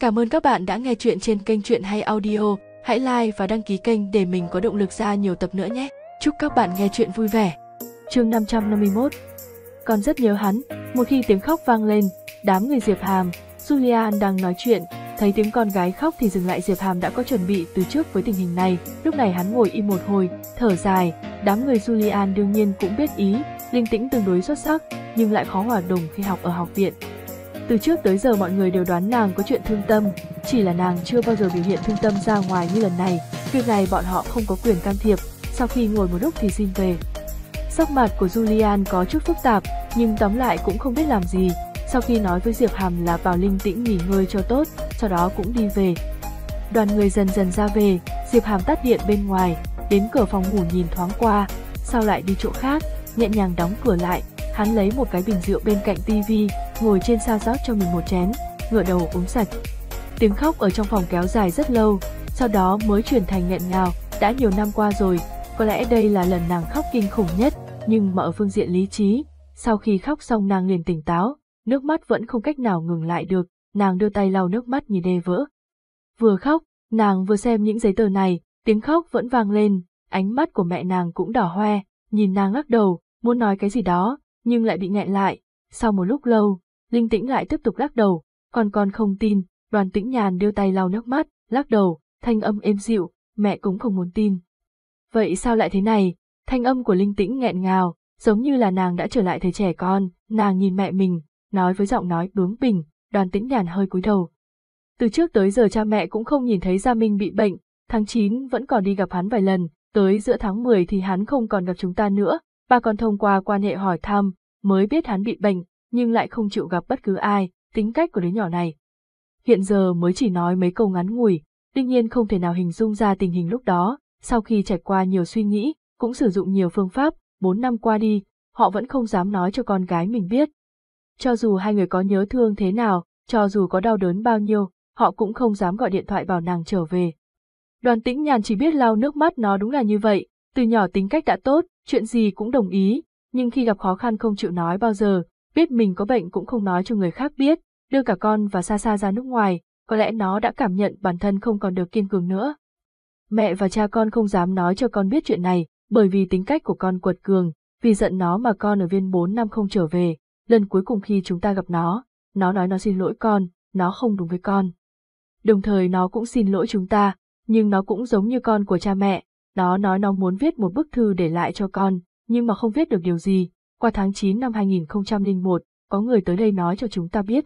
Cảm ơn các bạn đã nghe chuyện trên kênh Chuyện Hay Audio. Hãy like và đăng ký kênh để mình có động lực ra nhiều tập nữa nhé. Chúc các bạn nghe chuyện vui vẻ. Chương 551 Con rất nhớ hắn, một khi tiếng khóc vang lên, đám người Diệp Hàm, Julian đang nói chuyện, thấy tiếng con gái khóc thì dừng lại Diệp Hàm đã có chuẩn bị từ trước với tình hình này. Lúc này hắn ngồi im một hồi, thở dài, đám người Julian đương nhiên cũng biết ý, linh tĩnh tương đối xuất sắc, nhưng lại khó hòa đồng khi học ở học viện. Từ trước tới giờ mọi người đều đoán nàng có chuyện thương tâm, chỉ là nàng chưa bao giờ biểu hiện thương tâm ra ngoài như lần này. Việc này bọn họ không có quyền can thiệp, sau khi ngồi một lúc thì xin về. Sắc mặt của Julian có chút phức tạp, nhưng tóm lại cũng không biết làm gì. Sau khi nói với Diệp Hàm là vào linh tĩnh nghỉ ngơi cho tốt, sau đó cũng đi về. Đoàn người dần dần ra về, Diệp Hàm tắt điện bên ngoài, đến cửa phòng ngủ nhìn thoáng qua, sau lại đi chỗ khác, nhẹ nhàng đóng cửa lại, hắn lấy một cái bình rượu bên cạnh tivi, ngồi trên xa rót cho mình một chén, ngửa đầu uống sạch. Tiếng khóc ở trong phòng kéo dài rất lâu, sau đó mới chuyển thành nghẹn ngào, đã nhiều năm qua rồi, có lẽ đây là lần nàng khóc kinh khủng nhất, nhưng mà ở phương diện lý trí, sau khi khóc xong nàng liền tỉnh táo, nước mắt vẫn không cách nào ngừng lại được, nàng đưa tay lau nước mắt nhìn đê vỡ. Vừa khóc, nàng vừa xem những giấy tờ này, tiếng khóc vẫn vang lên, ánh mắt của mẹ nàng cũng đỏ hoe, nhìn nàng lắc đầu, muốn nói cái gì đó, nhưng lại bị nghẹn lại. Sau một lúc lâu, Linh Tĩnh lại tiếp tục lắc đầu, còn con không tin, đoàn tĩnh nhàn đưa tay lau nước mắt, lắc đầu, thanh âm êm dịu, mẹ cũng không muốn tin. Vậy sao lại thế này? Thanh âm của Linh Tĩnh nghẹn ngào, giống như là nàng đã trở lại thời trẻ con, nàng nhìn mẹ mình, nói với giọng nói bướng bỉnh, đoàn tĩnh nhàn hơi cúi đầu. Từ trước tới giờ cha mẹ cũng không nhìn thấy Gia Minh bị bệnh, tháng 9 vẫn còn đi gặp hắn vài lần, tới giữa tháng 10 thì hắn không còn gặp chúng ta nữa, ba con thông qua quan hệ hỏi thăm, mới biết hắn bị bệnh, nhưng lại không chịu gặp bất cứ ai, tính cách của đứa nhỏ này. Hiện giờ mới chỉ nói mấy câu ngắn ngủi, đương nhiên không thể nào hình dung ra tình hình lúc đó, sau khi trải qua nhiều suy nghĩ, cũng sử dụng nhiều phương pháp, bốn năm qua đi, họ vẫn không dám nói cho con gái mình biết. Cho dù hai người có nhớ thương thế nào, cho dù có đau đớn bao nhiêu, họ cũng không dám gọi điện thoại bảo nàng trở về. Đoàn tĩnh nhàn chỉ biết lau nước mắt nó đúng là như vậy, từ nhỏ tính cách đã tốt, chuyện gì cũng đồng ý, nhưng khi gặp khó khăn không chịu nói bao giờ, biết mình có bệnh cũng không nói cho người khác biết, đưa cả con và xa xa ra nước ngoài, có lẽ nó đã cảm nhận bản thân không còn được kiên cường nữa. Mẹ và cha con không dám nói cho con biết chuyện này, bởi vì tính cách của con quật cường, vì giận nó mà con ở viên 4 năm không trở về, lần cuối cùng khi chúng ta gặp nó, nó nói nó xin lỗi con, nó không đúng với con. Đồng thời nó cũng xin lỗi chúng ta, nhưng nó cũng giống như con của cha mẹ, nó nói nó muốn viết một bức thư để lại cho con, nhưng mà không viết được điều gì. Qua tháng 9 năm 2001, có người tới đây nói cho chúng ta biết.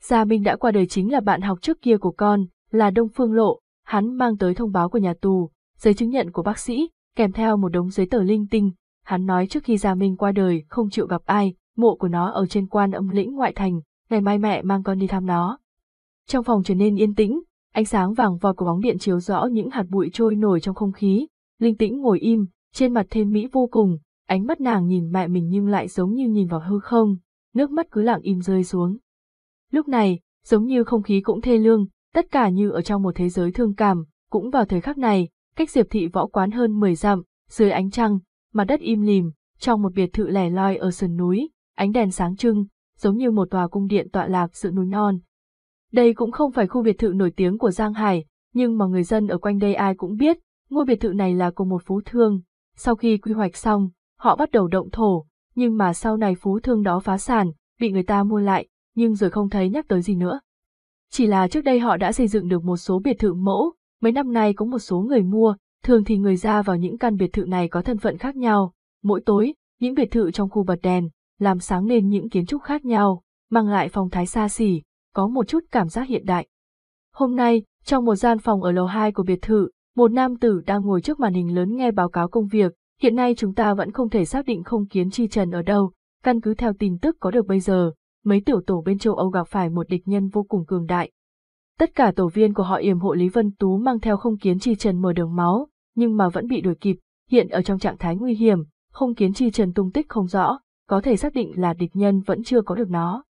Gia Minh đã qua đời chính là bạn học trước kia của con, là Đông Phương Lộ, hắn mang tới thông báo của nhà tù, giấy chứng nhận của bác sĩ, kèm theo một đống giấy tờ linh tinh. Hắn nói trước khi Gia Minh qua đời không chịu gặp ai, mộ của nó ở trên quan âm lĩnh ngoại thành, ngày mai mẹ mang con đi thăm nó. Trong phòng trở nên yên tĩnh, ánh sáng vàng vọt của bóng điện chiếu rõ những hạt bụi trôi nổi trong không khí. Linh tĩnh ngồi im, trên mặt thêm mỹ vô cùng, ánh mắt nàng nhìn mẹ mình nhưng lại giống như nhìn vào hư không, nước mắt cứ lặng im rơi xuống. Lúc này, giống như không khí cũng thê lương, tất cả như ở trong một thế giới thương cảm, cũng vào thời khắc này, cách diệp thị võ quán hơn 10 dặm, dưới ánh trăng, mặt đất im lìm, trong một biệt thự lẻ loi ở sườn núi, ánh đèn sáng trưng, giống như một tòa cung điện tọa lạc sự núi non. Đây cũng không phải khu biệt thự nổi tiếng của Giang Hải, nhưng mà người dân ở quanh đây ai cũng biết, ngôi biệt thự này là của một phú thương. Sau khi quy hoạch xong, họ bắt đầu động thổ, nhưng mà sau này phú thương đó phá sản, bị người ta mua lại, nhưng rồi không thấy nhắc tới gì nữa. Chỉ là trước đây họ đã xây dựng được một số biệt thự mẫu, mấy năm nay có một số người mua, thường thì người ra vào những căn biệt thự này có thân phận khác nhau. Mỗi tối, những biệt thự trong khu bật đèn, làm sáng lên những kiến trúc khác nhau, mang lại phong thái xa xỉ, có một chút cảm giác hiện đại. Hôm nay, trong một gian phòng ở lầu 2 của biệt thự, một nam tử đang ngồi trước màn hình lớn nghe báo cáo công việc, hiện nay chúng ta vẫn không thể xác định không kiến chi trần ở đâu, căn cứ theo tin tức có được bây giờ, mấy tiểu tổ bên châu Âu gặp phải một địch nhân vô cùng cường đại. Tất cả tổ viên của họ yểm hộ Lý Vân Tú mang theo không kiến chi trần mở đường máu, nhưng mà vẫn bị đuổi kịp, hiện ở trong trạng thái nguy hiểm, không kiến chi trần tung tích không rõ, có thể xác định là địch nhân vẫn chưa có được nó.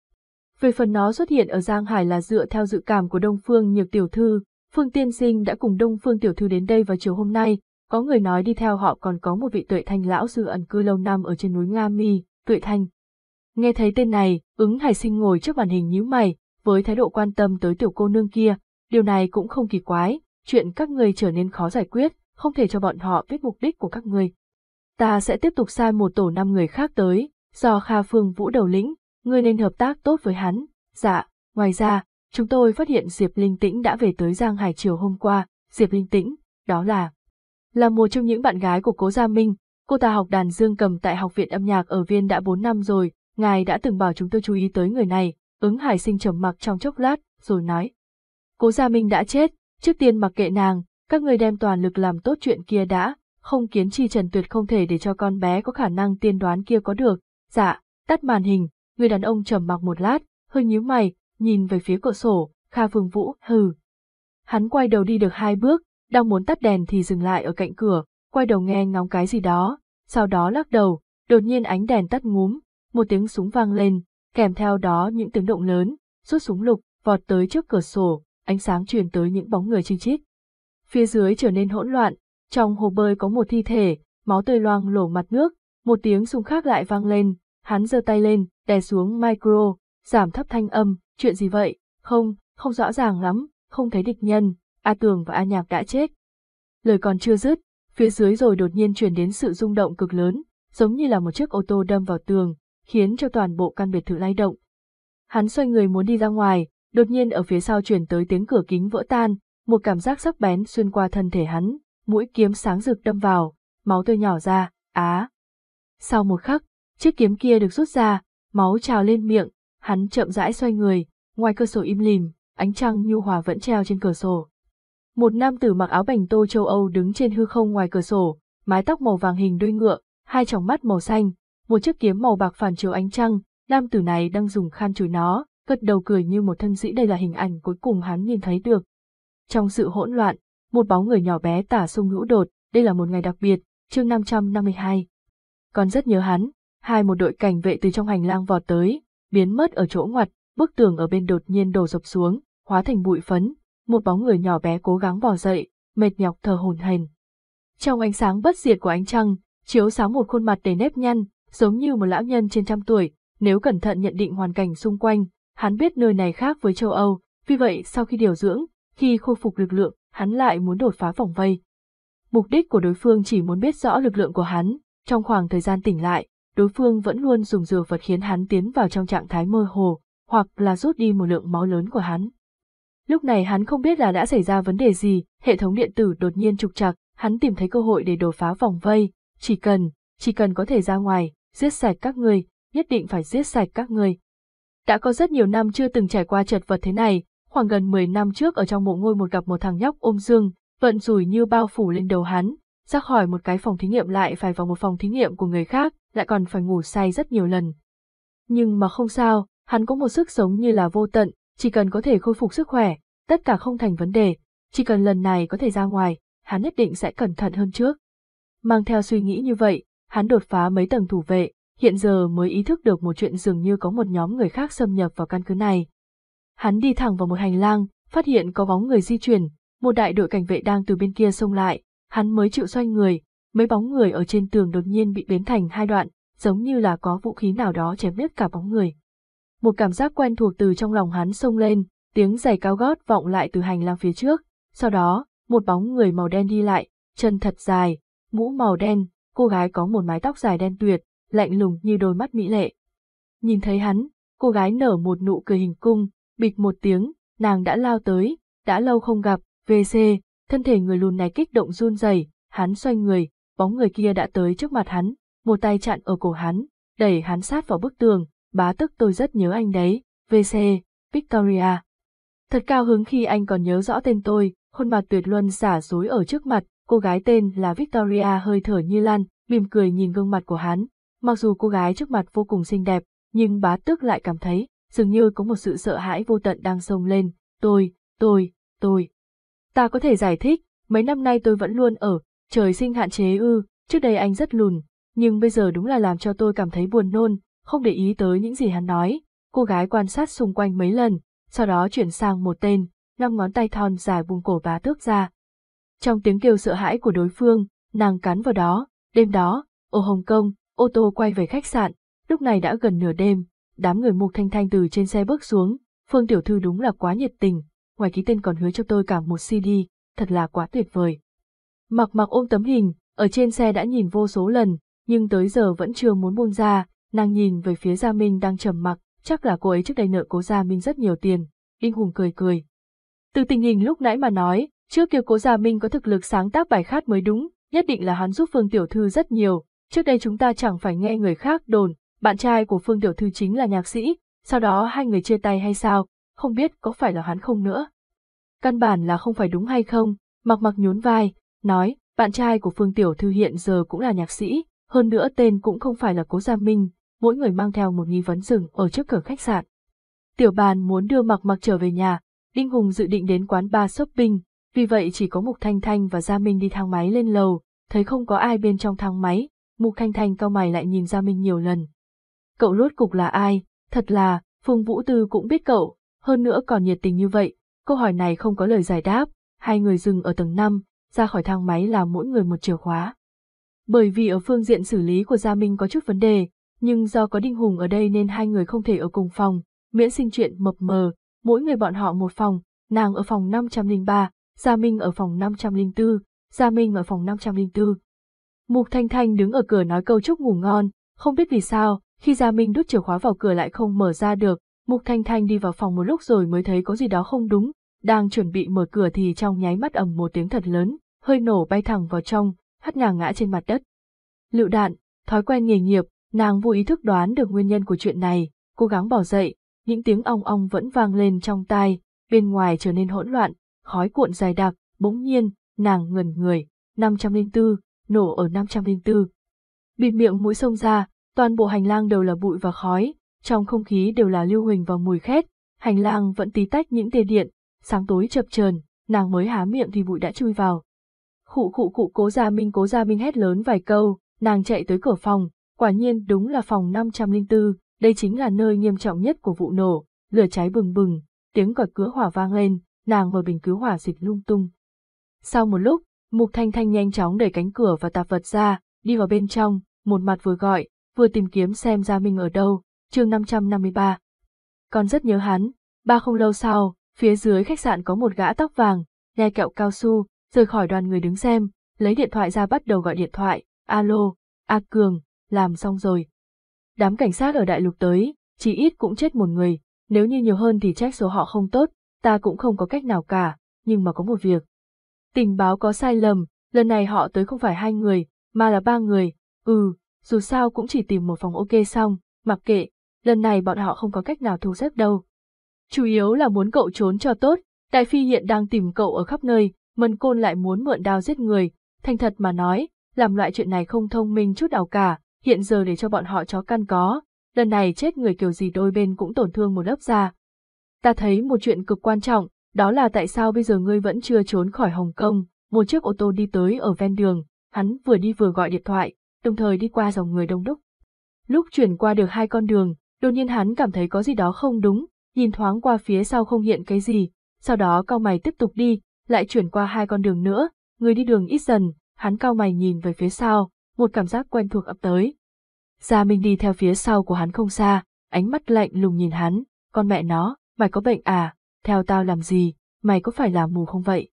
Về phần nó xuất hiện ở Giang Hải là dựa theo dự cảm của Đông Phương Nhược Tiểu Thư, Phương Tiên Sinh đã cùng Đông Phương Tiểu Thư đến đây vào chiều hôm nay, có người nói đi theo họ còn có một vị tuệ thanh lão sư ẩn cư lâu năm ở trên núi Nga Mi, tuệ thanh. Nghe thấy tên này, ứng hải sinh ngồi trước màn hình nhíu mày, với thái độ quan tâm tới tiểu cô nương kia, điều này cũng không kỳ quái, chuyện các người trở nên khó giải quyết, không thể cho bọn họ biết mục đích của các người. Ta sẽ tiếp tục sai một tổ năm người khác tới, do Kha Phương Vũ đầu lĩnh, ngươi nên hợp tác tốt với hắn. Dạ, ngoài ra, chúng tôi phát hiện Diệp Linh Tĩnh đã về tới Giang Hải chiều hôm qua, Diệp Linh Tĩnh, đó là là một trong những bạn gái của Cố Gia Minh, cô ta học đàn dương cầm tại Học viện âm nhạc ở Viên đã 4 năm rồi, ngài đã từng bảo chúng tôi chú ý tới người này, ứng hải sinh trầm mặc trong chốc lát, rồi nói. Cố Gia Minh đã chết, trước tiên mặc kệ nàng, các người đem toàn lực làm tốt chuyện kia đã, không kiến chi trần tuyệt không thể để cho con bé có khả năng tiên đoán kia có được. Dạ, tắt màn hình, người đàn ông trầm mặc một lát, hơi nhíu mày, nhìn về phía cửa sổ, Kha Phương Vũ, hừ. Hắn quay đầu đi được hai bước, đang muốn tắt đèn thì dừng lại ở cạnh cửa, quay đầu nghe ngóng cái gì đó, sau đó lắc đầu, đột nhiên ánh đèn tắt ngúm, một tiếng súng vang lên, kèm theo đó những tiếng động lớn, rút súng lục, vọt tới trước cửa sổ, ánh sáng truyền tới những bóng người chinh chít. Phía dưới trở nên hỗn loạn, trong hồ bơi có một thi thể, máu tươi loang lổ mặt nước, một tiếng súng khác lại vang lên, hắn giơ tay lên, đè xuống micro, giảm thấp thanh âm, chuyện gì vậy, không, không rõ ràng lắm, không thấy địch nhân, A Tường và A Nhạc đã chết. Lời còn chưa dứt, phía dưới rồi đột nhiên truyền đến sự rung động cực lớn, giống như là một chiếc ô tô đâm vào tường, khiến cho toàn bộ căn biệt thự lay động. Hắn xoay người muốn đi ra ngoài, đột nhiên ở phía sau truyền tới tiếng cửa kính vỡ tan, một cảm giác sắc bén xuyên qua thân thể hắn, mũi kiếm sáng rực đâm vào, máu tươi nhỏ ra, á. Sau một khắc, chiếc kiếm kia được rút ra, máu trào lên miệng, hắn chậm rãi xoay người, ngoài cửa sổ im lìm, ánh trăng nhu hòa vẫn treo trên cửa sổ. Một nam tử mặc áo bành tô châu Âu đứng trên hư không ngoài cửa sổ, mái tóc màu vàng hình đuôi ngựa, hai tròng mắt màu xanh, một chiếc kiếm màu bạc phản chiếu ánh trăng, nam tử này đang dùng khan chùi nó, gật đầu cười như một thân sĩ đây là hình ảnh cuối cùng hắn nhìn thấy được. Trong sự hỗn loạn, một bóng người nhỏ bé tả sung hữu đột, đây là một ngày đặc biệt, chương 552. Còn rất nhớ hắn, hai một đội cảnh vệ từ trong hành lang vọt tới, biến mất ở chỗ ngoặt, bức tường ở bên đột nhiên đổ sập xuống, hóa thành bụi phấn, một bóng người nhỏ bé cố gắng bò dậy, mệt nhọc thở hổn hển. Trong ánh sáng bất diệt của ánh trăng, chiếu sáng một khuôn mặt đầy nếp nhăn, giống như một lão nhân trên trăm tuổi, nếu cẩn thận nhận định hoàn cảnh xung quanh, hắn biết nơi này khác với châu Âu, vì vậy sau khi điều dưỡng, khi khôi phục lực lượng, hắn lại muốn đột phá vòng vây. Mục đích của đối phương chỉ muốn biết rõ lực lượng của hắn, trong khoảng thời gian tỉnh lại, đối phương vẫn luôn dùng dược vật khiến hắn tiến vào trong trạng thái mơ hồ, hoặc là rút đi một lượng máu lớn của hắn. Lúc này hắn không biết là đã xảy ra vấn đề gì, hệ thống điện tử đột nhiên trục trặc, hắn tìm thấy cơ hội để đột phá vòng vây, chỉ cần, chỉ cần có thể ra ngoài, giết sạch các người, nhất định phải giết sạch các người. Đã có rất nhiều năm chưa từng trải qua chật vật thế này, khoảng gần 10 năm trước ở trong mộ ngôi một gặp một thằng nhóc ôm dương, vận rủi như bao phủ lên đầu hắn, ra khỏi một cái phòng thí nghiệm lại phải vào một phòng thí nghiệm của người khác, lại còn phải ngủ say rất nhiều lần. Nhưng mà không sao, hắn có một sức sống như là vô tận, chỉ cần có thể khôi phục sức khỏe, tất cả không thành vấn đề, chỉ cần lần này có thể ra ngoài, hắn nhất định sẽ cẩn thận hơn trước. Mang theo suy nghĩ như vậy, hắn đột phá mấy tầng thủ vệ, hiện giờ mới ý thức được một chuyện dường như có một nhóm người khác xâm nhập vào căn cứ này. Hắn đi thẳng vào một hành lang, phát hiện có bóng người di chuyển, một đại đội cảnh vệ đang từ bên kia xông lại, hắn mới chịu xoay người, mấy bóng người ở trên tường đột nhiên bị biến thành hai đoạn, giống như là có vũ khí nào đó chém đứt cả bóng người. Một cảm giác quen thuộc từ trong lòng hắn xông lên, tiếng giày cao gót vọng lại từ hành lang phía trước, sau đó, một bóng người màu đen đi lại, chân thật dài, mũ màu đen, cô gái có một mái tóc dài đen tuyệt, lạnh lùng như đôi mắt mỹ lệ. Nhìn thấy hắn, cô gái nở một nụ cười hình cung, bịch một tiếng, nàng đã lao tới, đã lâu không gặp, VC, thân thể người lùn này kích động run rẩy, hắn xoay người, bóng người kia đã tới trước mặt hắn, một tay chặn ở cổ hắn, đẩy hắn sát vào bức tường, bá tức tôi rất nhớ anh đấy, VC, Victoria. Thật cao hứng khi anh còn nhớ rõ tên tôi, khuôn mặt tuyệt luân xả dối ở trước mặt, cô gái tên là Victoria hơi thở như lan, mỉm cười nhìn gương mặt của hắn. Mặc dù cô gái trước mặt vô cùng xinh đẹp, nhưng bá tước lại cảm thấy, dường như có một sự sợ hãi vô tận đang sông lên, tôi, tôi, tôi. Ta có thể giải thích, mấy năm nay tôi vẫn luôn ở, trời sinh hạn chế ư, trước đây anh rất lùn, nhưng bây giờ đúng là làm cho tôi cảm thấy buồn nôn, không để ý tới những gì hắn nói. Cô gái quan sát xung quanh mấy lần, sau đó chuyển sang một tên, năm ngón tay thon dài buông cổ bá tước ra. Trong tiếng kêu sợ hãi của đối phương, nàng cắn vào đó, đêm đó, ở Hồng Kông, ô tô quay về khách sạn, lúc này đã gần nửa đêm, đám người mục thanh thanh từ trên xe bước xuống, Phương Tiểu Thư đúng là quá nhiệt tình, ngoài ký tên còn hứa cho tôi cả một CD, thật là quá tuyệt vời. Mặc mặc ôm tấm hình, ở trên xe đã nhìn vô số lần, nhưng tới giờ vẫn chưa muốn buông ra, nàng nhìn về phía Gia Minh đang trầm mặc, chắc là cô ấy trước đây nợ cố Gia Minh rất nhiều tiền. Đinh Hùng cười cười. Từ tình hình lúc nãy mà nói, trước kia cố Gia Minh có thực lực sáng tác bài khát mới đúng, nhất định là hắn giúp Phương Tiểu Thư rất nhiều, trước đây chúng ta chẳng phải nghe người khác đồn, bạn trai của Phương Tiểu Thư chính là nhạc sĩ, sau đó hai người chia tay hay sao, không biết có phải là hắn không nữa. Căn bản là không phải đúng hay không, mặc mặc nhún vai, nói, bạn trai của Phương Tiểu Thư hiện giờ cũng là nhạc sĩ, hơn nữa tên cũng không phải là Cố Gia Minh, mỗi người mang theo một nghi vấn rừng ở trước cửa khách sạn. Tiểu bàn muốn đưa mặc mặc trở về nhà, Đinh Hùng dự định đến quán bar shopping, vì vậy chỉ có Mục Thanh Thanh và Gia Minh đi thang máy lên lầu, thấy không có ai bên trong thang máy, Mục Thanh Thanh cao mày lại nhìn Gia Minh nhiều lần. Cậu lốt cục là ai? Thật là, Phương Vũ Tư cũng biết cậu, hơn nữa còn nhiệt tình như vậy. Câu hỏi này không có lời giải đáp, hai người dừng ở tầng 5, ra khỏi thang máy là mỗi người một chìa khóa. Bởi vì ở phương diện xử lý của Gia Minh có chút vấn đề, nhưng do có Đinh Hùng ở đây nên hai người không thể ở cùng phòng, miễn sinh chuyện mập mờ, mỗi người bọn họ một phòng, nàng ở phòng 503, Gia Minh ở phòng 504, Gia Minh ở phòng 504. Mục Thanh Thanh đứng ở cửa nói câu chúc ngủ ngon, không biết vì sao, khi Gia Minh đút chìa khóa vào cửa lại không mở ra được, Mục Thanh Thanh đi vào phòng một lúc rồi mới thấy có gì đó không đúng, đang chuẩn bị mở cửa thì trong nháy mắt ầm một tiếng thật lớn, hơi nổ bay thẳng vào trong, hất nàng ngã trên mặt đất. Lựu đạn, thói quen nghề nghiệp, nàng vô ý thức đoán được nguyên nhân của chuyện này, cố gắng bỏ dậy, những tiếng ong ong vẫn vang lên trong tai, bên ngoài trở nên hỗn loạn, khói cuộn dài đặc, bỗng nhiên, nàng ngẩn người, 504, nổ ở 504. Bịt miệng mũi sông ra, toàn bộ hành lang đều là bụi và khói, trong không khí đều là lưu huỳnh và mùi khét, hành lang vẫn tí tách những tia điện, sáng tối chập chờn, nàng mới há miệng thì bụi đã chui vào. Khụ khụ khụ cố gia minh cố gia minh hét lớn vài câu, nàng chạy tới cửa phòng, quả nhiên đúng là phòng 504, đây chính là nơi nghiêm trọng nhất của vụ nổ, lửa cháy bừng bừng, tiếng còi cứu hỏa vang lên, nàng mở bình cứu hỏa dịch lung tung. Sau một lúc, Mục Thanh Thanh nhanh chóng đẩy cánh cửa và tạp vật ra, đi vào bên trong, một mặt vừa gọi, vừa tìm kiếm xem Gia Minh ở đâu, chương 553. Còn rất nhớ hắn, ba không lâu sau, phía dưới khách sạn có một gã tóc vàng, nghe kẹo cao su, rời khỏi đoàn người đứng xem, lấy điện thoại ra bắt đầu gọi điện thoại, alo, A Cường, làm xong rồi. Đám cảnh sát ở đại lục tới, chỉ ít cũng chết một người, nếu như nhiều hơn thì trách số họ không tốt, ta cũng không có cách nào cả, nhưng mà có một việc. Tình báo có sai lầm, lần này họ tới không phải hai người, mà là ba người, ừ, dù sao cũng chỉ tìm một phòng ok xong, mặc kệ, lần này bọn họ không có cách nào thu xếp đâu. Chủ yếu là muốn cậu trốn cho tốt, Đại Phi hiện đang tìm cậu ở khắp nơi, Mân Côn lại muốn mượn đao giết người, thành thật mà nói, làm loại chuyện này không thông minh chút nào cả, hiện giờ để cho bọn họ chó căn có, lần này chết người kiểu gì đôi bên cũng tổn thương một lớp da. Ta thấy một chuyện cực quan trọng, đó là tại sao bây giờ ngươi vẫn chưa trốn khỏi Hồng Kông, một chiếc ô tô đi tới ở ven đường, hắn vừa đi vừa gọi điện thoại, đồng thời đi qua dòng người đông đúc. Lúc chuyển qua được hai con đường, đột nhiên hắn cảm thấy có gì đó không đúng, nhìn thoáng qua phía sau không hiện cái gì, sau đó cao mày tiếp tục đi, lại chuyển qua hai con đường nữa, người đi đường ít dần, hắn cao mày nhìn về phía sau, một cảm giác quen thuộc ập tới. Gia Minh đi theo phía sau của hắn không xa, ánh mắt lạnh lùng nhìn hắn, con mẹ nó, mày có bệnh à, theo tao làm gì, mày có phải là mù không vậy?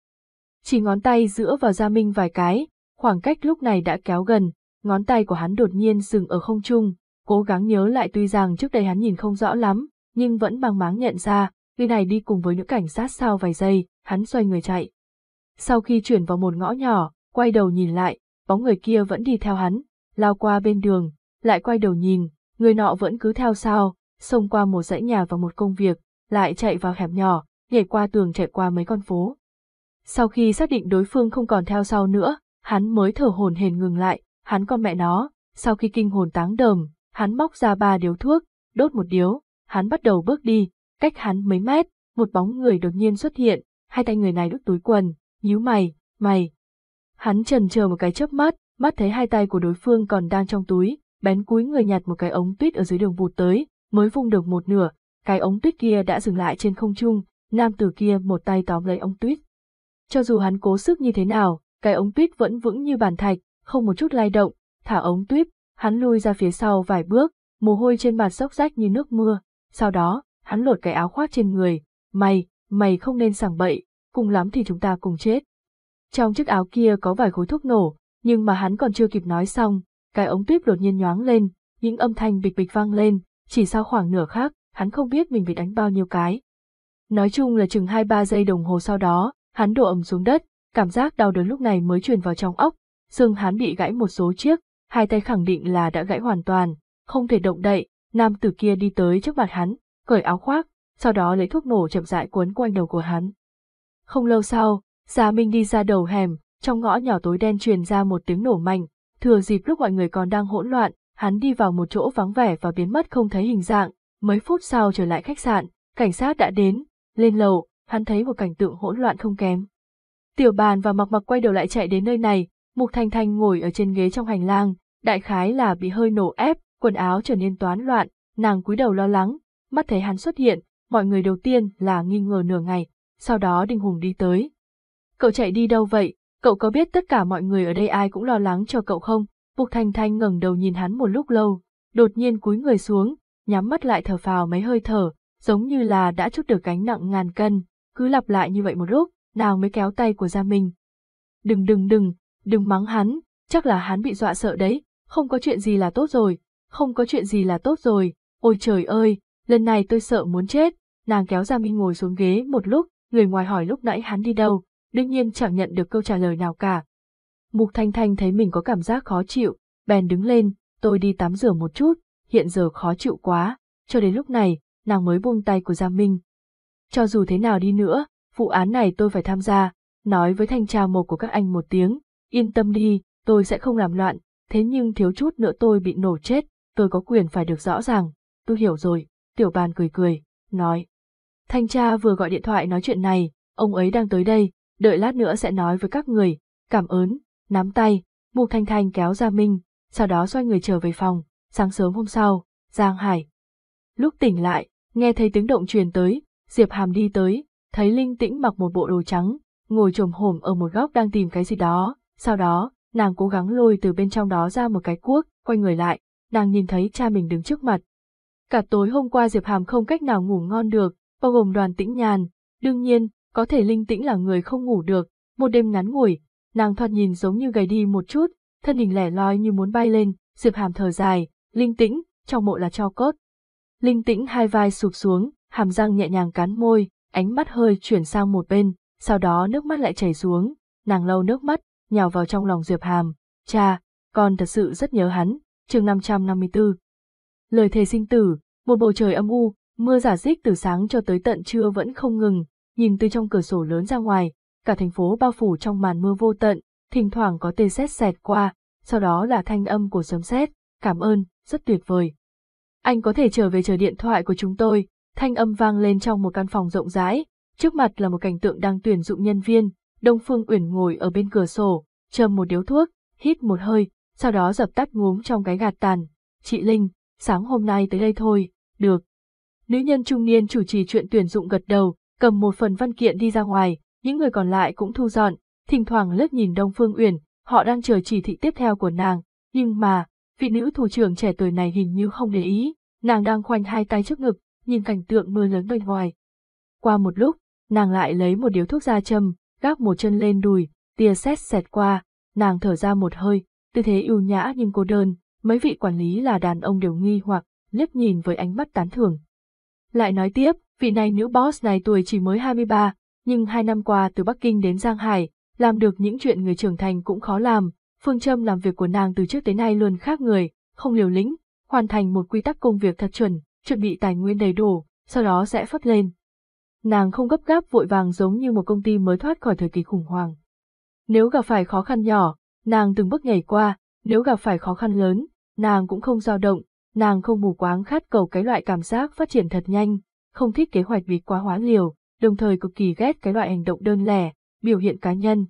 Chỉ ngón tay giữa vào Gia Minh vài cái, khoảng cách lúc này đã kéo gần, ngón tay của hắn đột nhiên dừng ở không trung, cố gắng nhớ lại tuy rằng trước đây hắn nhìn không rõ lắm, nhưng vẫn mang máng nhận ra, người này đi cùng với nữ cảnh sát sau vài giây, hắn xoay người chạy. Sau khi chuyển vào một ngõ nhỏ, quay đầu nhìn lại, bóng người kia vẫn đi theo hắn, lao qua bên đường, lại quay đầu nhìn, người nọ vẫn cứ theo sau, xông qua một dãy nhà và một công việc, lại chạy vào hẻm nhỏ, nhảy qua tường chạy qua mấy con phố. Sau khi xác định đối phương không còn theo sau nữa, hắn mới thở hồn hển ngừng lại, hắn con mẹ nó, sau khi kinh hồn táng đờm, hắn móc ra ba điếu thuốc, đốt một điếu, hắn bắt đầu bước đi, cách hắn mấy mét, một bóng người đột nhiên xuất hiện, hai tay người này đút túi quần, nhíu mày, mày. Hắn trần chờ một cái chớp mắt, mắt thấy hai tay của đối phương còn đang trong túi, bén cúi người nhặt một cái ống tuyết ở dưới đường vụt tới, mới vung được một nửa, cái ống tuyết kia đã dừng lại trên không trung, nam tử kia một tay tóm lấy ống tuyết. Cho dù hắn cố sức như thế nào, cái ống tuyết vẫn vững như bàn thạch, không một chút lay động, thả ống tuyết, hắn lui ra phía sau vài bước, mồ hôi trên mặt sốc rách như nước mưa, sau đó, hắn lột cái áo khoác trên người, mày, mày không nên sảng bậy, cùng lắm thì chúng ta cùng chết. Trong chiếc áo kia có vài khối thuốc nổ, nhưng mà hắn còn chưa kịp nói xong, cái ống tuyếp đột nhiên nhoáng lên, những âm thanh bịch bịch vang lên, chỉ sau khoảng nửa khắc, hắn không biết mình bị đánh bao nhiêu cái. Nói chung là chừng 2-3 giây đồng hồ sau đó, hắn đổ ầm xuống đất, cảm giác đau đớn lúc này mới truyền vào trong óc, xương hắn bị gãy một số chiếc, hai tay khẳng định là đã gãy hoàn toàn, không thể động đậy, nam tử kia đi tới trước mặt hắn, cởi áo khoác, sau đó lấy thuốc nổ chậm rãi cuốn quanh đầu của hắn. Không lâu sau, Gia Minh đi ra đầu hẻm, trong ngõ nhỏ tối đen truyền ra một tiếng nổ mạnh, thừa dịp lúc mọi người còn đang hỗn loạn, hắn đi vào một chỗ vắng vẻ và biến mất không thấy hình dạng, mấy phút sau trở lại khách sạn, cảnh sát đã đến, lên lầu, hắn thấy một cảnh tượng hỗn loạn không kém. Tiểu bàn và mặc mặc quay đầu lại chạy đến nơi này, Mục Thanh Thanh ngồi ở trên ghế trong hành lang, đại khái là bị hơi nổ ép, quần áo trở nên toán loạn, nàng cúi đầu lo lắng, mắt thấy hắn xuất hiện, mọi người đầu tiên là nghi ngờ nửa ngày, sau đó Đinh Hùng đi tới. Cậu chạy đi đâu vậy, cậu có biết tất cả mọi người ở đây ai cũng lo lắng cho cậu không? Bục Thanh Thanh ngẩng đầu nhìn hắn một lúc lâu, đột nhiên cúi người xuống, nhắm mắt lại thở phào mấy hơi thở, giống như là đã chút được gánh nặng ngàn cân, cứ lặp lại như vậy một lúc, nàng mới kéo tay của Gia Minh. Đừng đừng đừng, đừng mắng hắn, chắc là hắn bị dọa sợ đấy, không có chuyện gì là tốt rồi, không có chuyện gì là tốt rồi, ôi trời ơi, lần này tôi sợ muốn chết, nàng kéo Gia Minh ngồi xuống ghế một lúc, người ngoài hỏi lúc nãy hắn đi đâu, đương nhiên chẳng nhận được câu trả lời nào cả. Mục Thanh Thanh thấy mình có cảm giác khó chịu, bèn đứng lên, tôi đi tắm rửa một chút, hiện giờ khó chịu quá, cho đến lúc này, nàng mới buông tay của Gia Minh. Cho dù thế nào đi nữa, vụ án này tôi phải tham gia, nói với thanh tra mộc của các anh một tiếng, yên tâm đi, tôi sẽ không làm loạn, thế nhưng thiếu chút nữa tôi bị nổ chết, tôi có quyền phải được rõ ràng, tôi hiểu rồi, tiểu bàn cười cười, nói. Thanh tra vừa gọi điện thoại nói chuyện này, ông ấy đang tới đây, đợi lát nữa sẽ nói với các người, cảm ơn, nắm tay, Mục Thanh Thanh kéo Gia Minh, sau đó xoay người trở về phòng, sáng sớm hôm sau, Giang Hải. Lúc tỉnh lại, nghe thấy tiếng động truyền tới, Diệp Hàm đi tới, thấy Linh Tĩnh mặc một bộ đồ trắng, ngồi trồm hổm ở một góc đang tìm cái gì đó, sau đó, nàng cố gắng lôi từ bên trong đó ra một cái cuốc, quay người lại, nàng nhìn thấy cha mình đứng trước mặt. Cả tối hôm qua Diệp Hàm không cách nào ngủ ngon được, bao gồm đoàn tĩnh nhàn, đương nhiên, có thể Linh Tĩnh là người không ngủ được, một đêm ngắn ngủi, nàng thoạt nhìn giống như gầy đi một chút, thân hình lẻ loi như muốn bay lên, Diệp Hàm thở dài, Linh Tĩnh, trong mộ là cho cốt. Linh Tĩnh hai vai sụp xuống, hàm răng nhẹ nhàng cắn môi, ánh mắt hơi chuyển sang một bên, sau đó nước mắt lại chảy xuống, nàng lau nước mắt, nhào vào trong lòng Diệp Hàm, cha, con thật sự rất nhớ hắn, chương 554. Lời thề sinh tử, một bầu trời âm u, mưa giả dích từ sáng cho tới tận trưa vẫn không ngừng, nhìn từ trong cửa sổ lớn ra ngoài, cả thành phố bao phủ trong màn mưa vô tận, thỉnh thoảng có tia sét xẹt qua, sau đó là thanh âm của sấm sét, cảm ơn, rất tuyệt vời. Anh có thể trở về chờ điện thoại của chúng tôi, thanh âm vang lên trong một căn phòng rộng rãi, trước mặt là một cảnh tượng đang tuyển dụng nhân viên, Đông Phương Uyển ngồi ở bên cửa sổ, châm một điếu thuốc, hít một hơi, sau đó dập tắt ngúm trong cái gạt tàn. Chị Linh, sáng hôm nay tới đây thôi, được. Nữ nhân trung niên chủ trì chuyện tuyển dụng gật đầu, cầm một phần văn kiện đi ra ngoài, những người còn lại cũng thu dọn, thỉnh thoảng lướt nhìn Đông Phương Uyển, họ đang chờ chỉ thị tiếp theo của nàng, nhưng mà, vị nữ thủ trưởng trẻ tuổi này hình như không để ý, nàng đang khoanh hai tay trước ngực, nhìn cảnh tượng mưa lớn bên ngoài. Qua một lúc, nàng lại lấy một điếu thuốc ra châm, gác một chân lên đùi, tia sét xẹt qua, nàng thở ra một hơi, tư thế ưu nhã nhưng cô đơn, mấy vị quản lý là đàn ông đều nghi hoặc, liếc nhìn với ánh mắt tán thưởng. Lại nói tiếp, vị này nữ boss này tuổi chỉ mới 23, nhưng hai năm qua từ Bắc Kinh đến Giang Hải, làm được những chuyện người trưởng thành cũng khó làm, phương châm làm việc của nàng từ trước tới nay luôn khác người, không liều lĩnh, hoàn thành một quy tắc công việc thật chuẩn, chuẩn bị tài nguyên đầy đủ, sau đó sẽ phất lên. Nàng không gấp gáp vội vàng giống như một công ty mới thoát khỏi thời kỳ khủng hoảng. Nếu gặp phải khó khăn nhỏ, nàng từng bước nhảy qua, nếu gặp phải khó khăn lớn, nàng cũng không dao động, nàng không mù quáng khát cầu cái loại cảm giác phát triển thật nhanh, không thích kế hoạch bị quá hóa liều, đồng thời cực kỳ ghét cái loại hành động đơn lẻ, biểu hiện cá nhân.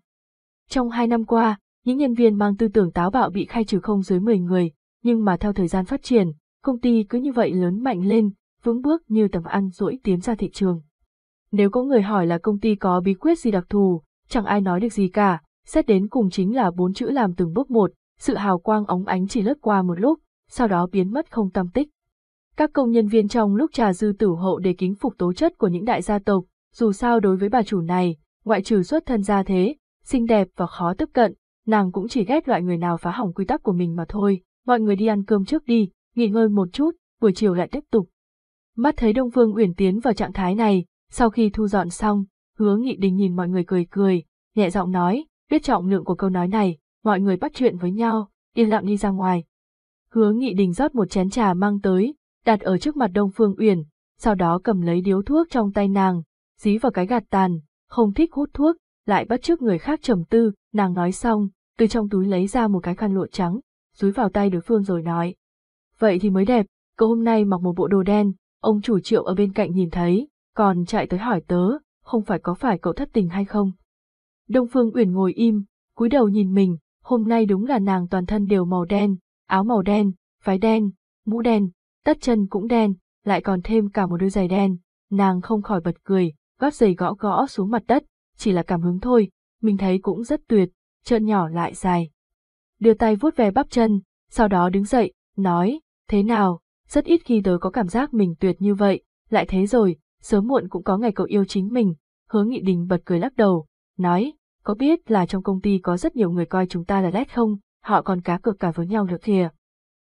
Trong hai năm qua, những nhân viên mang tư tưởng táo bạo bị khai trừ không dưới 10 người, nhưng mà theo thời gian phát triển, công ty cứ như vậy lớn mạnh lên, vững bước như tầm ăn rỗi tiến ra thị trường. Nếu có người hỏi là công ty có bí quyết gì đặc thù, chẳng ai nói được gì cả, xét đến cùng chính là bốn chữ làm từng bước một, sự hào quang óng ánh chỉ lướt qua một lúc, sau đó biến mất không tâm tích. Các công nhân viên trong lúc trà dư tử hậu để kính phục tố chất của những đại gia tộc, dù sao đối với bà chủ này, ngoại trừ xuất thân gia thế, xinh đẹp và khó tiếp cận, nàng cũng chỉ ghét loại người nào phá hỏng quy tắc của mình mà thôi. Mọi người đi ăn cơm trước đi, nghỉ ngơi một chút, buổi chiều lại tiếp tục. Mắt thấy Đông Phương Uyển tiến vào trạng thái này, sau khi thu dọn xong, hứa nghị đình nhìn mọi người cười cười, nhẹ giọng nói, biết trọng lượng của câu nói này, mọi người bắt chuyện với nhau, yên lặng đi ra ngoài. Hứa nghị đình rót một chén trà mang tới, đặt ở trước mặt Đông Phương Uyển, sau đó cầm lấy điếu thuốc trong tay nàng, dí vào cái gạt tàn, không thích hút thuốc, lại bắt trước người khác trầm tư, nàng nói xong, từ trong túi lấy ra một cái khăn lụa trắng, dúi vào tay đối phương rồi nói. Vậy thì mới đẹp, cậu hôm nay mặc một bộ đồ đen, ông chủ triệu ở bên cạnh nhìn thấy, còn chạy tới hỏi tớ, không phải có phải cậu thất tình hay không? Đông Phương Uyển ngồi im, cúi đầu nhìn mình, hôm nay đúng là nàng toàn thân đều màu đen, áo màu đen, váy đen, mũ đen, tất chân cũng đen, lại còn thêm cả một đôi giày đen, nàng không khỏi bật cười, gót giày gõ gõ xuống mặt đất, chỉ là cảm hứng thôi, mình thấy cũng rất tuyệt, chân nhỏ lại dài. Đưa tay vuốt về bắp chân, sau đó đứng dậy, nói, thế nào, rất ít khi tớ có cảm giác mình tuyệt như vậy, lại thế rồi, sớm muộn cũng có ngày cậu yêu chính mình. Hứa Nghị Đình bật cười lắc đầu, nói, có biết là trong công ty có rất nhiều người coi chúng ta là lét không, họ còn cá cược cả với nhau được kìa.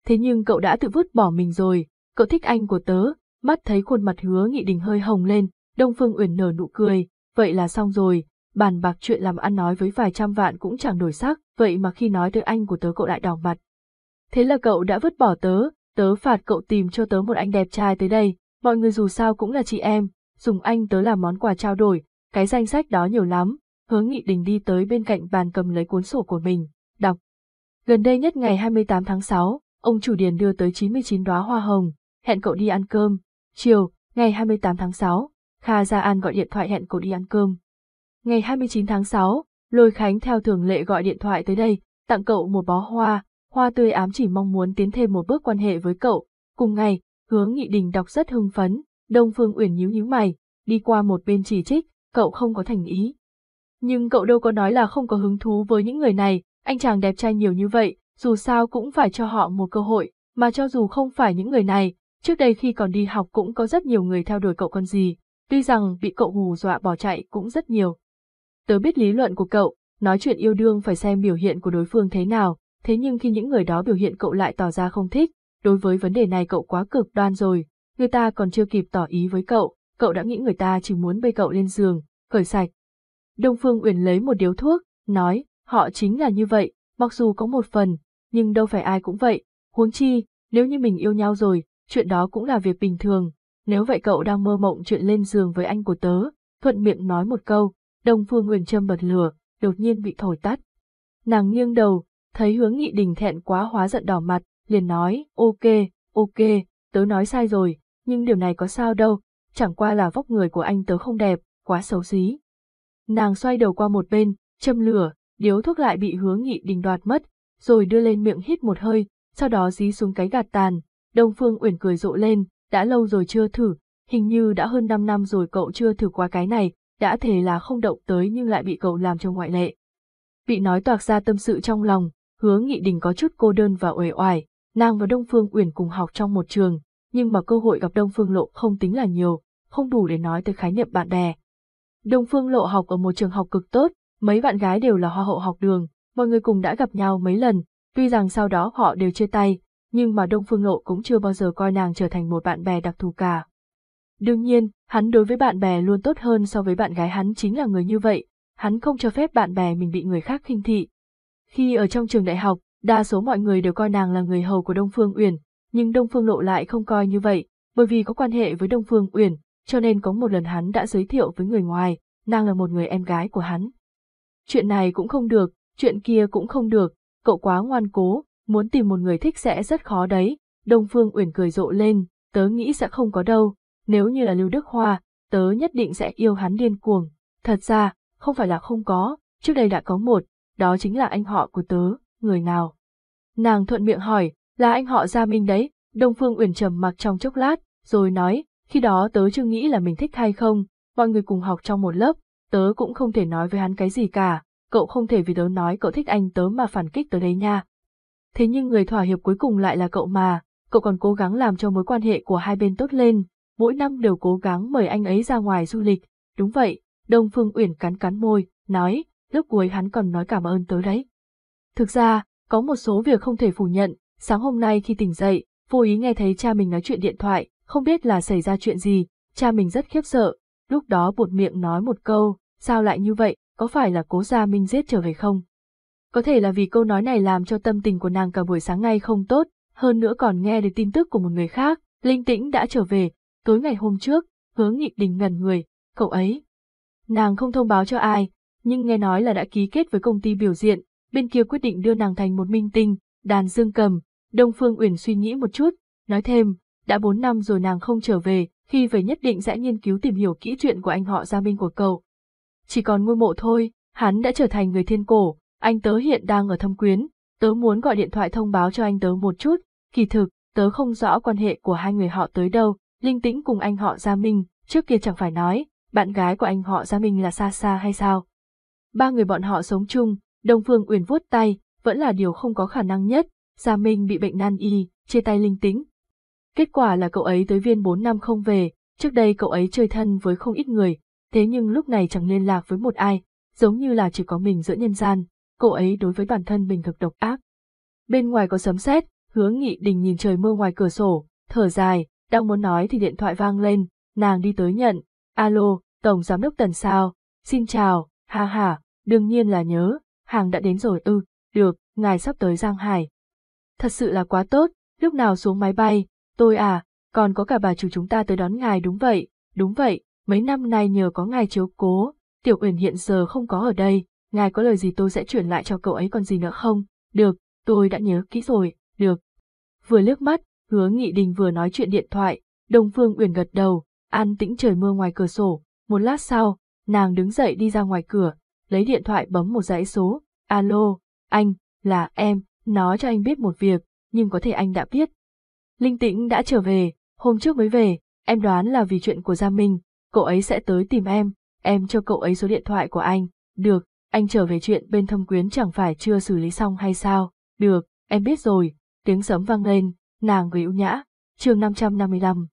Thế nhưng cậu đã tự vứt bỏ mình rồi, cậu thích anh của tớ, mắt thấy khuôn mặt hứa Nghị Đình hơi hồng lên, Đông Phương Uyển nở nụ cười, vậy là xong rồi, bàn bạc chuyện làm ăn nói với vài trăm vạn cũng chẳng đổi sắc, vậy mà khi nói tới anh của tớ cậu lại đỏ mặt. Thế là cậu đã vứt bỏ tớ, tớ phạt cậu tìm cho tớ một anh đẹp trai tới đây, mọi người dù sao cũng là chị em, dùng anh tớ làm món quà trao đổi, cái danh sách đó nhiều lắm, hướng nghị đình đi tới bên cạnh bàn cầm lấy cuốn sổ của mình, đọc. Gần đây nhất ngày 28 tháng 6, ông chủ điền đưa tới 99 đóa hoa hồng, hẹn cậu đi ăn cơm. Chiều, ngày 28 tháng 6, Kha Gia An gọi điện thoại hẹn cậu đi ăn cơm. Ngày 29 tháng 6, Lôi Khánh theo thường lệ gọi điện thoại tới đây, tặng cậu một bó hoa, hoa tươi ám chỉ mong muốn tiến thêm một bước quan hệ với cậu. Cùng ngày, hứa nghị đình đọc rất hưng phấn, Đông Phương Uyển nhíu nhíu mày, đi qua một bên chỉ trích, cậu không có thành ý. Nhưng cậu đâu có nói là không có hứng thú với những người này, anh chàng đẹp trai nhiều như vậy, dù sao cũng phải cho họ một cơ hội, mà cho dù không phải những người này, trước đây khi còn đi học cũng có rất nhiều người theo đuổi cậu con gì, tuy rằng bị cậu hù dọa bỏ chạy cũng rất nhiều. Tớ biết lý luận của cậu, nói chuyện yêu đương phải xem biểu hiện của đối phương thế nào, thế nhưng khi những người đó biểu hiện cậu lại tỏ ra không thích, đối với vấn đề này cậu quá cực đoan rồi, người ta còn chưa kịp tỏ ý với cậu, cậu đã nghĩ người ta chỉ muốn bê cậu lên giường, cởi sạch. Đông Phương Uyển lấy một điếu thuốc, nói, họ chính là như vậy, mặc dù có một phần, nhưng đâu phải ai cũng vậy, huống chi, nếu như mình yêu nhau rồi, chuyện đó cũng là việc bình thường, nếu vậy cậu đang mơ mộng chuyện lên giường với anh của tớ, thuận miệng nói một câu, Đông Phương Uyển châm bật lửa, đột nhiên bị thổi tắt. Nàng nghiêng đầu, thấy hướng nghị đình thẹn quá hóa giận đỏ mặt, liền nói, ok, ok, tớ nói sai rồi, nhưng điều này có sao đâu, chẳng qua là vóc người của anh tớ không đẹp, quá xấu xí. Nàng xoay đầu qua một bên, châm lửa, điếu thuốc lại bị hướng nghị đình đoạt mất, rồi đưa lên miệng hít một hơi, sau đó dí xuống cái gạt tàn. Đông Phương Uyển cười rộ lên, đã lâu rồi chưa thử, hình như đã hơn 5 năm rồi cậu chưa thử qua cái này, đã thề là không động tới nhưng lại bị cậu làm cho ngoại lệ. Bị nói toạc ra tâm sự trong lòng, hứa nghị đình có chút cô đơn và uể oải, nàng và Đông Phương Uyển cùng học trong một trường, nhưng mà cơ hội gặp Đông Phương Lộ không tính là nhiều, không đủ để nói tới khái niệm bạn bè. Đông Phương Lộ học ở một trường học cực tốt, mấy bạn gái đều là hoa hậu học đường, mọi người cùng đã gặp nhau mấy lần, tuy rằng sau đó họ đều chia tay, nhưng mà Đông Phương Lộ cũng chưa bao giờ coi nàng trở thành một bạn bè đặc thù cả. Đương nhiên, hắn đối với bạn bè luôn tốt hơn so với bạn gái hắn chính là người như vậy, hắn không cho phép bạn bè mình bị người khác khinh thị. Khi ở trong trường đại học, đa số mọi người đều coi nàng là người hầu của Đông Phương Uyển, nhưng Đông Phương Lộ lại không coi như vậy, bởi vì có quan hệ với Đông Phương Uyển, cho nên có một lần hắn đã giới thiệu với người ngoài, nàng là một người em gái của hắn. Chuyện này cũng không được, chuyện kia cũng không được, cậu quá ngoan cố, muốn tìm một người thích sẽ rất khó đấy. Đông Phương Uyển cười rộ lên, tớ nghĩ sẽ không có đâu, nếu như là Lưu Đức Hoa, tớ nhất định sẽ yêu hắn điên cuồng. Thật ra, không phải là không có, trước đây đã có một, đó chính là anh họ của tớ, người nào. Nàng thuận miệng hỏi, là anh họ Gia Minh đấy, Đông Phương Uyển trầm mặc trong chốc lát, rồi nói, khi đó tớ chưa nghĩ là mình thích hay không, mọi người cùng học trong một lớp, tớ cũng không thể nói với hắn cái gì cả, cậu không thể vì tớ nói cậu thích anh tớ mà phản kích tớ đấy nha. Thế nhưng người thỏa hiệp cuối cùng lại là cậu mà, cậu còn cố gắng làm cho mối quan hệ của hai bên tốt lên, mỗi năm đều cố gắng mời anh ấy ra ngoài du lịch. Đúng vậy, Đông Phương Uyển cắn cắn môi, nói, lúc cuối hắn còn nói cảm ơn tớ đấy. Thực ra, có một số việc không thể phủ nhận, sáng hôm nay khi tỉnh dậy, vô ý nghe thấy cha mình nói chuyện điện thoại, không biết là xảy ra chuyện gì, cha mình rất khiếp sợ, lúc đó buột miệng nói một câu, sao lại như vậy, có phải là cố gia minh giết trở về không? Có thể là vì câu nói này làm cho tâm tình của nàng cả buổi sáng ngay không tốt, hơn nữa còn nghe được tin tức của một người khác, linh tĩnh đã trở về, tối ngày hôm trước, hướng nhị đình ngẩn người, cậu ấy. Nàng không thông báo cho ai, nhưng nghe nói là đã ký kết với công ty biểu diện, bên kia quyết định đưa nàng thành một minh tinh, đàn dương cầm, Đông Phương Uyển suy nghĩ một chút, nói thêm, đã bốn năm rồi nàng không trở về, khi về nhất định sẽ nghiên cứu tìm hiểu kỹ chuyện của anh họ Gia Minh của cậu. Chỉ còn ngôi mộ thôi, hắn đã trở thành người thiên cổ, anh tớ hiện đang ở thâm quyến, tớ muốn gọi điện thoại thông báo cho anh tớ một chút, kỳ thực, tớ không rõ quan hệ của hai người họ tới đâu, linh tĩnh cùng anh họ Gia Minh, trước kia chẳng phải nói, bạn gái của anh họ Gia Minh là xa xa hay sao. Ba người bọn họ sống chung, Đông Phương Uyển vuốt tay, vẫn là điều không có khả năng nhất, Gia Minh bị bệnh nan y, chia tay linh tĩnh. Kết quả là cậu ấy tới viên 4 năm không về, trước đây cậu ấy chơi thân với không ít người, thế nhưng lúc này chẳng liên lạc với một ai, giống như là chỉ có mình giữa nhân gian, cậu ấy đối với bản thân mình thực độc ác. Bên ngoài có sấm sét, Hướng nghị đình nhìn trời mưa ngoài cửa sổ, thở dài, đang muốn nói thì điện thoại vang lên, nàng đi tới nhận, alo, tổng giám đốc tần sao, xin chào, ha ha, đương nhiên là nhớ, hàng đã đến rồi ư, được, ngài sắp tới Giang Hải. Thật sự là quá tốt, lúc nào xuống máy bay, tôi à, còn có cả bà chủ chúng ta tới đón ngài đúng vậy, đúng vậy, mấy năm nay nhờ có ngài chiếu cố, Tiểu Uyển hiện giờ không có ở đây, ngài có lời gì tôi sẽ chuyển lại cho cậu ấy còn gì nữa không? Được, tôi đã nhớ kỹ rồi, được. Vừa liếc mắt, hứa nghị đình vừa nói chuyện điện thoại, Đông Phương Uyển gật đầu, an tĩnh trời mưa ngoài cửa sổ, một lát sau, nàng đứng dậy đi ra ngoài cửa, lấy điện thoại bấm một dãy số, alo, anh, là em, nói cho anh biết một việc, nhưng có thể anh đã biết. Linh tĩnh đã trở về, hôm trước mới về, em đoán là vì chuyện của Gia Minh, cậu ấy sẽ tới tìm em, em cho cậu ấy số điện thoại của anh, được, anh trở về chuyện bên thâm quyến chẳng phải chưa xử lý xong hay sao, được, em biết rồi, tiếng sấm vang lên, nàng gửi ưu nhã, chương 555.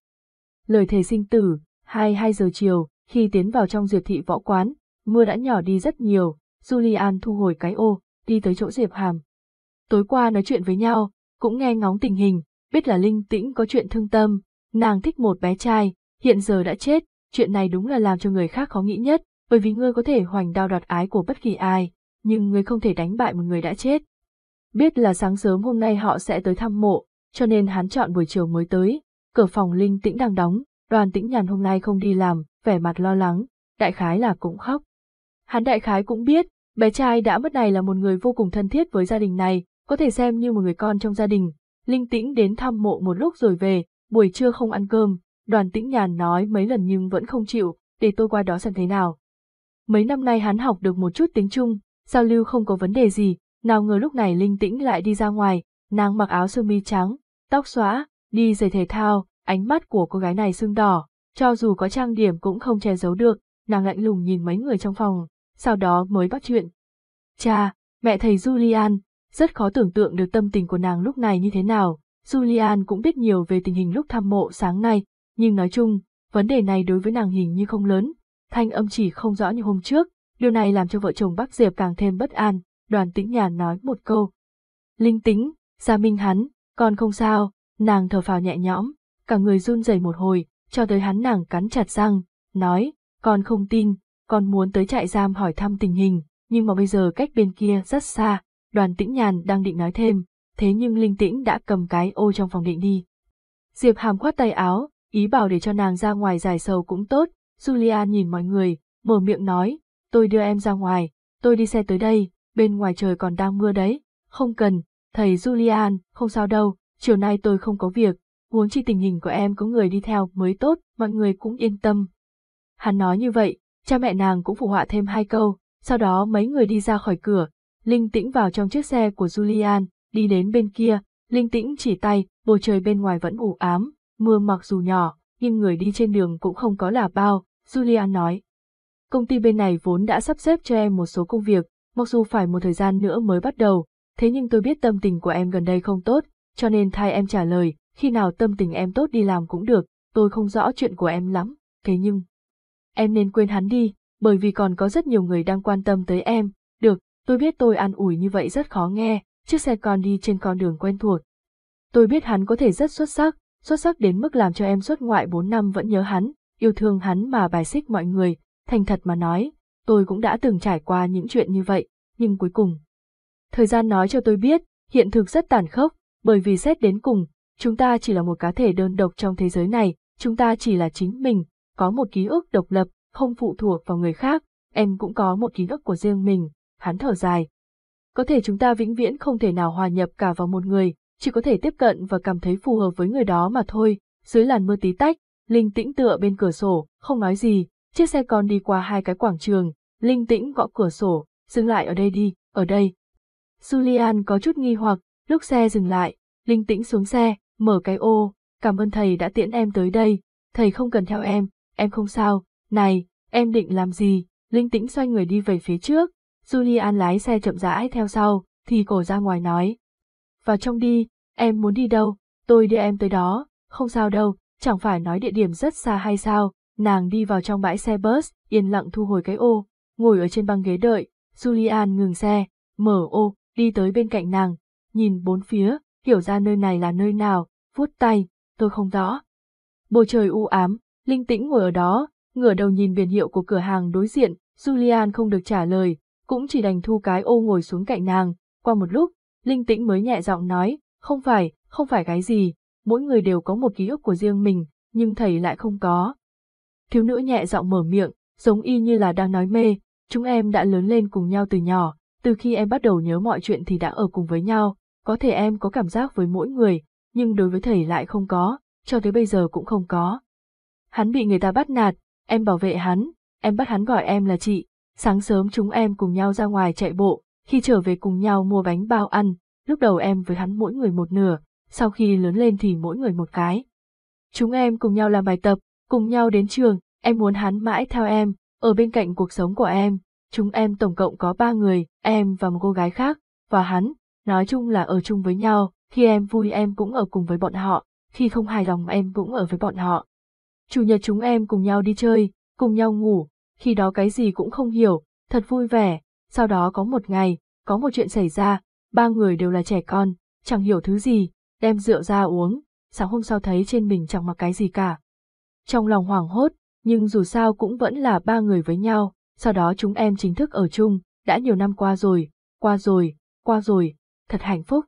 Lời thề sinh tử, 22 giờ chiều, khi tiến vào trong Diệp thị võ quán, mưa đã nhỏ đi rất nhiều, Julian thu hồi cái ô, đi tới chỗ Diệp Hàm. Tối qua nói chuyện với nhau, cũng nghe ngóng tình hình, biết là Linh Tĩnh có chuyện thương tâm, nàng thích một bé trai, hiện giờ đã chết, chuyện này đúng là làm cho người khác khó nghĩ nhất, bởi vì ngươi có thể hoành đao đoạt ái của bất kỳ ai, nhưng ngươi không thể đánh bại một người đã chết. Biết là sáng sớm hôm nay họ sẽ tới thăm mộ, cho nên hắn chọn buổi chiều mới tới, cửa phòng Linh Tĩnh đang đóng, đoàn tĩnh nhàn hôm nay không đi làm, vẻ mặt lo lắng, đại khái là cũng khóc. Hắn đại khái cũng biết, bé trai đã mất này là một người vô cùng thân thiết với gia đình này, có thể xem như một người con trong gia đình. Linh Tĩnh đến thăm mộ một lúc rồi về, buổi trưa không ăn cơm, đoàn tĩnh nhàn nói mấy lần nhưng vẫn không chịu, để tôi qua đó xem thế nào. Mấy năm nay hắn học được một chút tiếng Trung, giao lưu không có vấn đề gì, nào ngờ lúc này Linh Tĩnh lại đi ra ngoài, nàng mặc áo sơ mi trắng, tóc xóa, đi giày thể thao, ánh mắt của cô gái này sưng đỏ, cho dù có trang điểm cũng không che giấu được, nàng lạnh lùng nhìn mấy người trong phòng, sau đó mới bắt chuyện. Cha, mẹ thầy Julian, rất khó tưởng tượng được tâm tình của nàng lúc này như thế nào, Julian cũng biết nhiều về tình hình lúc thăm mộ sáng nay, nhưng nói chung, vấn đề này đối với nàng hình như không lớn, thanh âm chỉ không rõ như hôm trước, điều này làm cho vợ chồng bác Diệp càng thêm bất an, đoàn tĩnh nhàn nói một câu. Linh tính, Gia Minh hắn, con không sao, nàng thở phào nhẹ nhõm, cả người run rẩy một hồi, cho tới hắn nàng cắn chặt răng, nói, con không tin, con muốn tới trại giam hỏi thăm tình hình, nhưng mà bây giờ cách bên kia rất xa, đoàn tĩnh nhàn đang định nói thêm, thế nhưng linh tĩnh đã cầm cái ô trong phòng định đi. Diệp hàm khoát tay áo, ý bảo để cho nàng ra ngoài giải sầu cũng tốt, Julia nhìn mọi người, mở miệng nói, tôi đưa em ra ngoài, tôi đi xe tới đây, bên ngoài trời còn đang mưa đấy, không cần, thầy Julian, không sao đâu, chiều nay tôi không có việc, huống chi tình hình của em có người đi theo mới tốt, mọi người cũng yên tâm. Hắn nói như vậy, cha mẹ nàng cũng phụ họa thêm hai câu, sau đó mấy người đi ra khỏi cửa, Linh Tĩnh vào trong chiếc xe của Julian, đi đến bên kia, Linh Tĩnh chỉ tay, bầu trời bên ngoài vẫn u ám, mưa mặc dù nhỏ, nhưng người đi trên đường cũng không có là bao, Julian nói. Công ty bên này vốn đã sắp xếp cho em một số công việc, mặc dù phải một thời gian nữa mới bắt đầu, thế nhưng tôi biết tâm tình của em gần đây không tốt, cho nên thay em trả lời, khi nào tâm tình em tốt đi làm cũng được, tôi không rõ chuyện của em lắm, thế nhưng... Em nên quên hắn đi, bởi vì còn có rất nhiều người đang quan tâm tới em, tôi biết tôi an ủi như vậy rất khó nghe, chiếc xe con đi trên con đường quen thuộc. Tôi biết hắn có thể rất xuất sắc, xuất sắc đến mức làm cho em xuất ngoại 4 năm vẫn nhớ hắn, yêu thương hắn mà bài xích mọi người, thành thật mà nói, tôi cũng đã từng trải qua những chuyện như vậy, nhưng cuối cùng. Thời gian nói cho tôi biết, hiện thực rất tàn khốc, bởi vì xét đến cùng, chúng ta chỉ là một cá thể đơn độc trong thế giới này, chúng ta chỉ là chính mình, có một ký ức độc lập, không phụ thuộc vào người khác, em cũng có một ký ức của riêng mình, hắn thở dài. Có thể chúng ta vĩnh viễn không thể nào hòa nhập cả vào một người, chỉ có thể tiếp cận và cảm thấy phù hợp với người đó mà thôi. Dưới làn mưa tí tách, Linh tĩnh tựa bên cửa sổ, không nói gì, chiếc xe con đi qua hai cái quảng trường, Linh tĩnh gõ cửa sổ, dừng lại ở đây đi, ở đây. Julian có chút nghi hoặc, lúc xe dừng lại, Linh tĩnh xuống xe, mở cái ô, cảm ơn thầy đã tiễn em tới đây, thầy không cần theo em, em không sao, này, em định làm gì, Linh tĩnh xoay người đi về phía trước, Julian lái xe chậm rãi theo sau, thì cổ ra ngoài nói. Vào trong đi, em muốn đi đâu, tôi đưa em tới đó, không sao đâu, chẳng phải nói địa điểm rất xa hay sao, nàng đi vào trong bãi xe bus, yên lặng thu hồi cái ô, ngồi ở trên băng ghế đợi, Julian ngừng xe, mở ô, đi tới bên cạnh nàng, nhìn bốn phía, hiểu ra nơi này là nơi nào, vuốt tay, tôi không rõ. Bầu trời u ám, linh tĩnh ngồi ở đó, ngửa đầu nhìn biển hiệu của cửa hàng đối diện, Julian không được trả lời, cũng chỉ đành thu cái ô ngồi xuống cạnh nàng, qua một lúc, linh tĩnh mới nhẹ giọng nói, không phải, không phải cái gì, mỗi người đều có một ký ức của riêng mình, nhưng thầy lại không có. Thiếu nữ nhẹ giọng mở miệng, giống y như là đang nói mê, chúng em đã lớn lên cùng nhau từ nhỏ, từ khi em bắt đầu nhớ mọi chuyện thì đã ở cùng với nhau, có thể em có cảm giác với mỗi người, nhưng đối với thầy lại không có, cho tới bây giờ cũng không có. Hắn bị người ta bắt nạt, em bảo vệ hắn, em bắt hắn gọi em là chị, sáng sớm chúng em cùng nhau ra ngoài chạy bộ, khi trở về cùng nhau mua bánh bao ăn, lúc đầu em với hắn mỗi người một nửa, sau khi lớn lên thì mỗi người một cái. Chúng em cùng nhau làm bài tập, cùng nhau đến trường, em muốn hắn mãi theo em, ở bên cạnh cuộc sống của em. Chúng em tổng cộng có ba người, em và một cô gái khác, và hắn, nói chung là ở chung với nhau, khi em vui em cũng ở cùng với bọn họ, khi không hài lòng em cũng ở với bọn họ. Chủ nhật chúng em cùng nhau đi chơi, cùng nhau ngủ, khi đó cái gì cũng không hiểu, thật vui vẻ, sau đó có một ngày, có một chuyện xảy ra, ba người đều là trẻ con, chẳng hiểu thứ gì, đem rượu ra uống, sáng hôm sau thấy trên mình chẳng mặc cái gì cả. Trong lòng hoảng hốt, nhưng dù sao cũng vẫn là ba người với nhau, sau đó chúng em chính thức ở chung, đã nhiều năm qua rồi, qua rồi, qua rồi, thật hạnh phúc.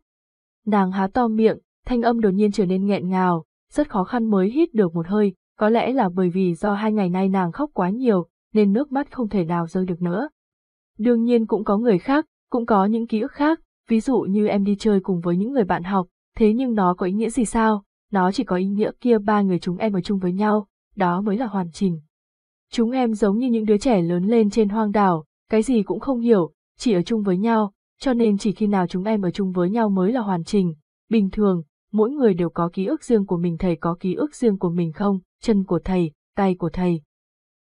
Nàng há to miệng, thanh âm đột nhiên trở nên nghẹn ngào, rất khó khăn mới hít được một hơi, có lẽ là bởi vì do hai ngày nay nàng khóc quá nhiều, nên nước mắt không thể nào rơi được nữa. Đương nhiên cũng có người khác, cũng có những ký ức khác, ví dụ như em đi chơi cùng với những người bạn học, thế nhưng nó có ý nghĩa gì sao? Nó chỉ có ý nghĩa kia ba người chúng em ở chung với nhau, đó mới là hoàn chỉnh. Chúng em giống như những đứa trẻ lớn lên trên hoang đảo, cái gì cũng không hiểu, chỉ ở chung với nhau, cho nên chỉ khi nào chúng em ở chung với nhau mới là hoàn chỉnh. Bình thường, mỗi người đều có ký ức riêng của mình thầy có ký ức riêng của mình không, chân của thầy, tay của thầy.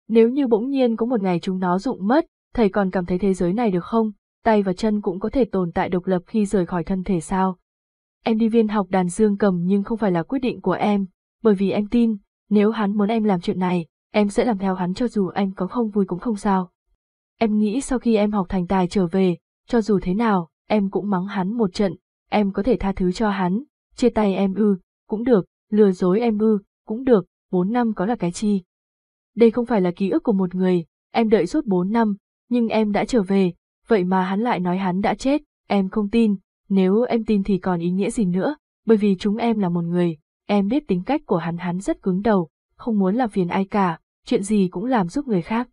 Nếu như bỗng nhiên có một ngày chúng nó rụng mất, thầy còn cảm thấy thế giới này được không? Tay và chân cũng có thể tồn tại độc lập khi rời khỏi thân thể sao? Em đi viên học đàn dương cầm nhưng không phải là quyết định của em, bởi vì em tin, nếu hắn muốn em làm chuyện này, em sẽ làm theo hắn cho dù em có không vui cũng không sao. Em nghĩ sau khi em học thành tài trở về, cho dù thế nào, em cũng mắng hắn một trận, em có thể tha thứ cho hắn, chia tay em ư, cũng được, lừa dối em ư, cũng được, bốn năm có là cái chi. Đây không phải là ký ức của một người, em đợi suốt bốn năm, nhưng em đã trở về, vậy mà hắn lại nói hắn đã chết, em không tin, nếu em tin thì còn ý nghĩa gì nữa, bởi vì chúng em là một người, em biết tính cách của hắn hắn rất cứng đầu, không muốn làm phiền ai cả, chuyện gì cũng làm giúp người khác.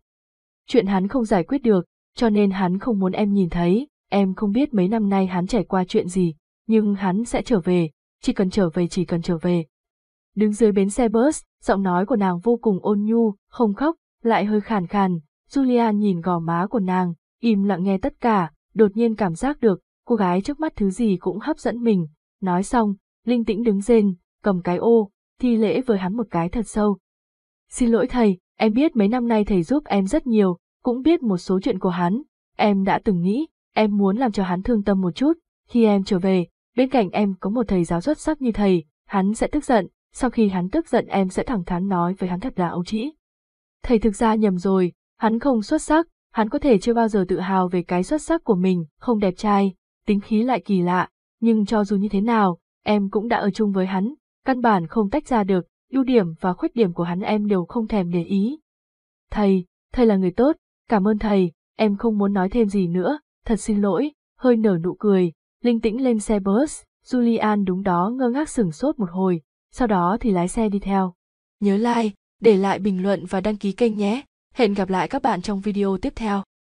Chuyện hắn không giải quyết được, cho nên hắn không muốn em nhìn thấy, em không biết mấy năm nay hắn trải qua chuyện gì, nhưng hắn sẽ trở về, chỉ cần trở về chỉ cần trở về. Đứng dưới bến xe bus, giọng nói của nàng vô cùng ôn nhu, không khóc, lại hơi khàn khàn, Julia nhìn gò má của nàng, im lặng nghe tất cả, đột nhiên cảm giác được, cô gái trước mắt thứ gì cũng hấp dẫn mình, nói xong, linh tĩnh đứng rên, cầm cái ô, thi lễ với hắn một cái thật sâu. Xin lỗi thầy, em biết mấy năm nay thầy giúp em rất nhiều, cũng biết một số chuyện của hắn, em đã từng nghĩ, em muốn làm cho hắn thương tâm một chút, khi em trở về, bên cạnh em có một thầy giáo xuất sắc như thầy, hắn sẽ tức giận, sau khi hắn tức giận em sẽ thẳng thắn nói với hắn thật là ấu trĩ. Thầy thực ra nhầm rồi, hắn không xuất sắc, hắn có thể chưa bao giờ tự hào về cái xuất sắc của mình, không đẹp trai, tính khí lại kỳ lạ, nhưng cho dù như thế nào, em cũng đã ở chung với hắn, căn bản không tách ra được, ưu điểm và khuyết điểm của hắn em đều không thèm để ý. Thầy, thầy là người tốt, cảm ơn thầy, em không muốn nói thêm gì nữa, thật xin lỗi, hơi nở nụ cười, linh tĩnh lên xe bus, Julian đúng đó ngơ ngác sửng sốt một hồi, sau đó thì lái xe đi theo. Nhớ like, để lại bình luận và đăng ký kênh nhé. Hẹn gặp lại các bạn trong video tiếp theo.